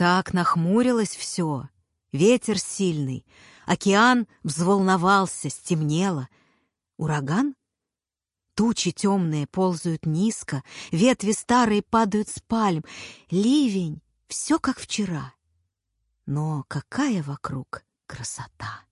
Так нахмурилось все. Ветер сильный, океан взволновался, стемнело. Ураган? Тучи темные ползают низко, ветви старые падают с пальм. Ливень, все как вчера. Но какая вокруг красота!